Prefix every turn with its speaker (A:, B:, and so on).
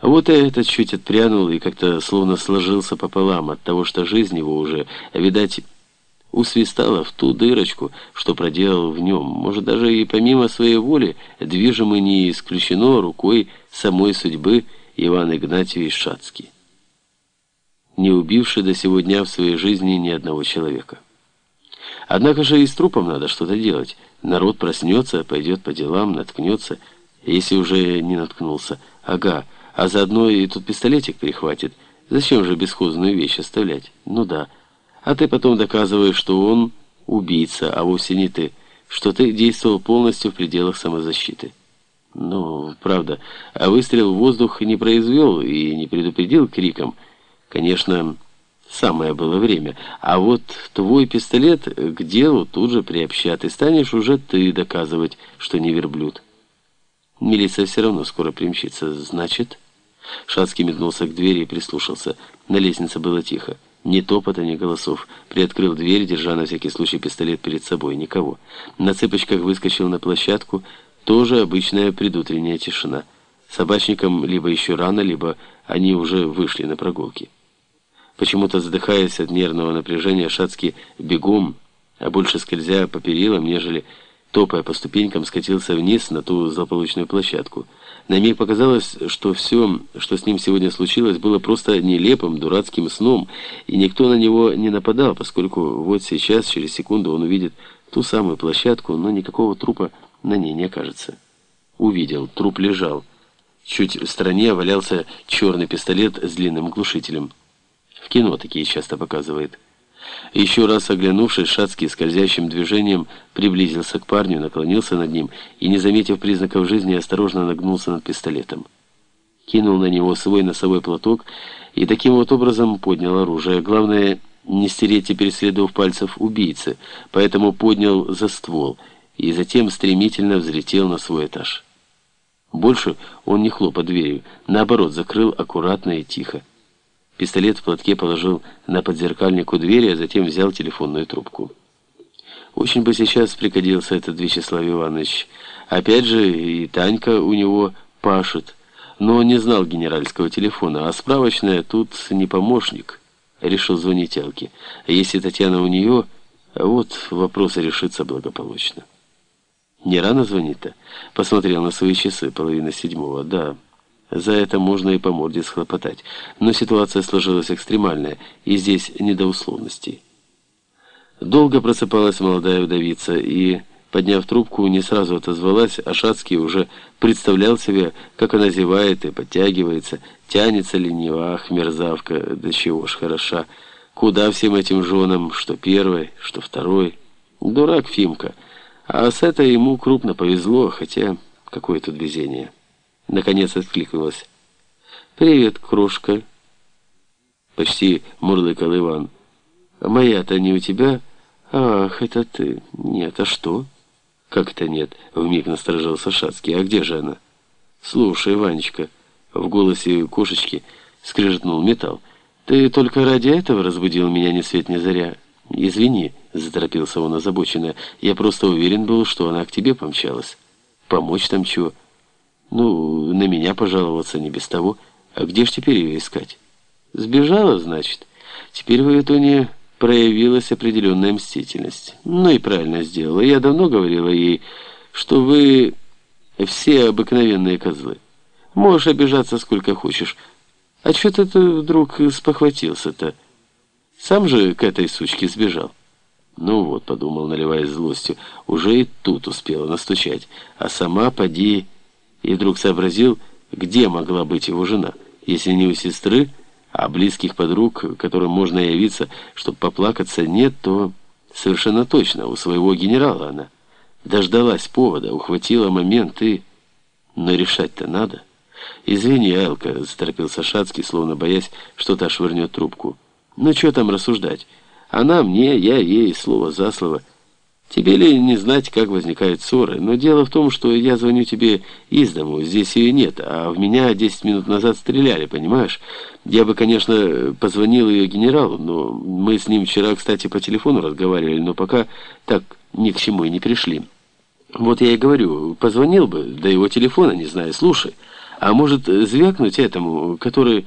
A: Вот и этот чуть отпрянул и как-то словно сложился пополам от того, что жизнь его уже, видать, усвистала в ту дырочку, что проделал в нем. Может, даже и помимо своей воли, движимый не исключено рукой самой судьбы Иван Игнатьевич Шацкий, не убивший до сего дня в своей жизни ни одного человека. Однако же и с трупом надо что-то делать. Народ проснется, пойдет по делам, наткнется, если уже не наткнулся. Ага, а заодно и тут пистолетик перехватит. Зачем же бесхозную вещь оставлять? Ну да. А ты потом доказываешь, что он убийца, а вовсе не ты, что ты действовал полностью в пределах самозащиты. Ну, правда, а выстрел в воздух не произвел и не предупредил криком. Конечно, самое было время. А вот твой пистолет к делу тут же приобщат, и станешь уже ты доказывать, что не верблюд. Милиция все равно скоро примчится, значит... Шацкий метнулся к двери и прислушался. На лестнице было тихо. Ни топота, ни голосов. Приоткрыл дверь, держа на всякий случай пистолет перед собой. Никого. На цыпочках выскочил на площадку. Тоже обычная предутренняя тишина. Собачникам либо еще рано, либо они уже вышли на прогулки. Почему-то задыхаясь от нервного напряжения, Шацкий бегом, а больше скользя по перилам, нежели топая по ступенькам, скатился вниз на ту злополучную площадку. На миг показалось, что все, что с ним сегодня случилось, было просто нелепым, дурацким сном, и никто на него не нападал, поскольку вот сейчас, через секунду, он увидит ту самую площадку, но никакого трупа на ней не окажется. Увидел, труп лежал. Чуть в стороне валялся черный пистолет с длинным глушителем. В кино такие часто показывает. Еще раз оглянувшись, Шацкий скользящим движением приблизился к парню, наклонился над ним и, не заметив признаков жизни, осторожно нагнулся над пистолетом. Кинул на него свой носовой платок и таким вот образом поднял оружие. Главное, не стереть теперь следов пальцев убийцы, поэтому поднял за ствол и затем стремительно взлетел на свой этаж. Больше он не хлопал дверью, наоборот, закрыл аккуратно и тихо. Пистолет в платке положил на подзеркальник у двери, а затем взял телефонную трубку. Очень бы сейчас пригодился этот Вячеслав Иванович. Опять же, и Танька у него пашет. Но он не знал генеральского телефона, а справочная тут не помощник. Решил звонить Алке. А если Татьяна у нее, вот вопрос решится благополучно. Не рано звонит-то? Посмотрел на свои часы, половина седьмого. Да. За это можно и по морде схлопотать. Но ситуация сложилась экстремальная, и здесь не до условностей. Долго просыпалась молодая вдовица, и, подняв трубку, не сразу отозвалась, а Шацкий уже представлял себе, как она зевает и подтягивается, тянется лениво, ах, мерзавка, да чего ж хороша. Куда всем этим женам, что первой, что второй? Дурак Фимка. А с этой ему крупно повезло, хотя какое тут везение. Наконец откликнулась. «Привет, кружка!» Почти мурлыкал Иван. «Моя-то не у тебя?» «Ах, это ты! Нет, а что?» «Как это нет?» — вмиг насторожился Шацкий. «А где же она?» «Слушай, Ванечка!» В голосе кошечки скрежетнул металл. «Ты только ради этого разбудил меня ни свет ни заря?» «Извини», — заторопился он озабоченно. «Я просто уверен был, что она к тебе помчалась. Помочь там чего?» Ну, на меня пожаловаться не без того. А где ж теперь ее искать? Сбежала, значит. Теперь в Итоне проявилась определенная мстительность. Ну и правильно сделала. Я давно говорила ей, что вы все обыкновенные козлы. Можешь обижаться сколько хочешь. А что ты вдруг спохватился-то? Сам же к этой сучке сбежал. Ну вот, подумал, наливаясь злостью, уже и тут успела настучать. А сама, поди и вдруг сообразил, где могла быть его жена, если не у сестры, а близких подруг, которым можно явиться, чтобы поплакаться, нет, то совершенно точно у своего генерала она. Дождалась повода, ухватила момент и... Но решать-то надо. «Извини, Айлка», — заторопился Шацкий, словно боясь, что та швырнет трубку. «Ну, что там рассуждать? Она мне, я ей, слово за слово». Тебе ли не знать, как возникают ссоры, но дело в том, что я звоню тебе из дому, здесь ее нет, а в меня 10 минут назад стреляли, понимаешь? Я бы, конечно, позвонил ее генералу, но мы с ним вчера, кстати, по телефону разговаривали, но пока так ни к чему и не пришли. Вот я и говорю, позвонил бы, до его телефона, не знаю, слушай. А может, звякнуть этому, который